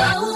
Baú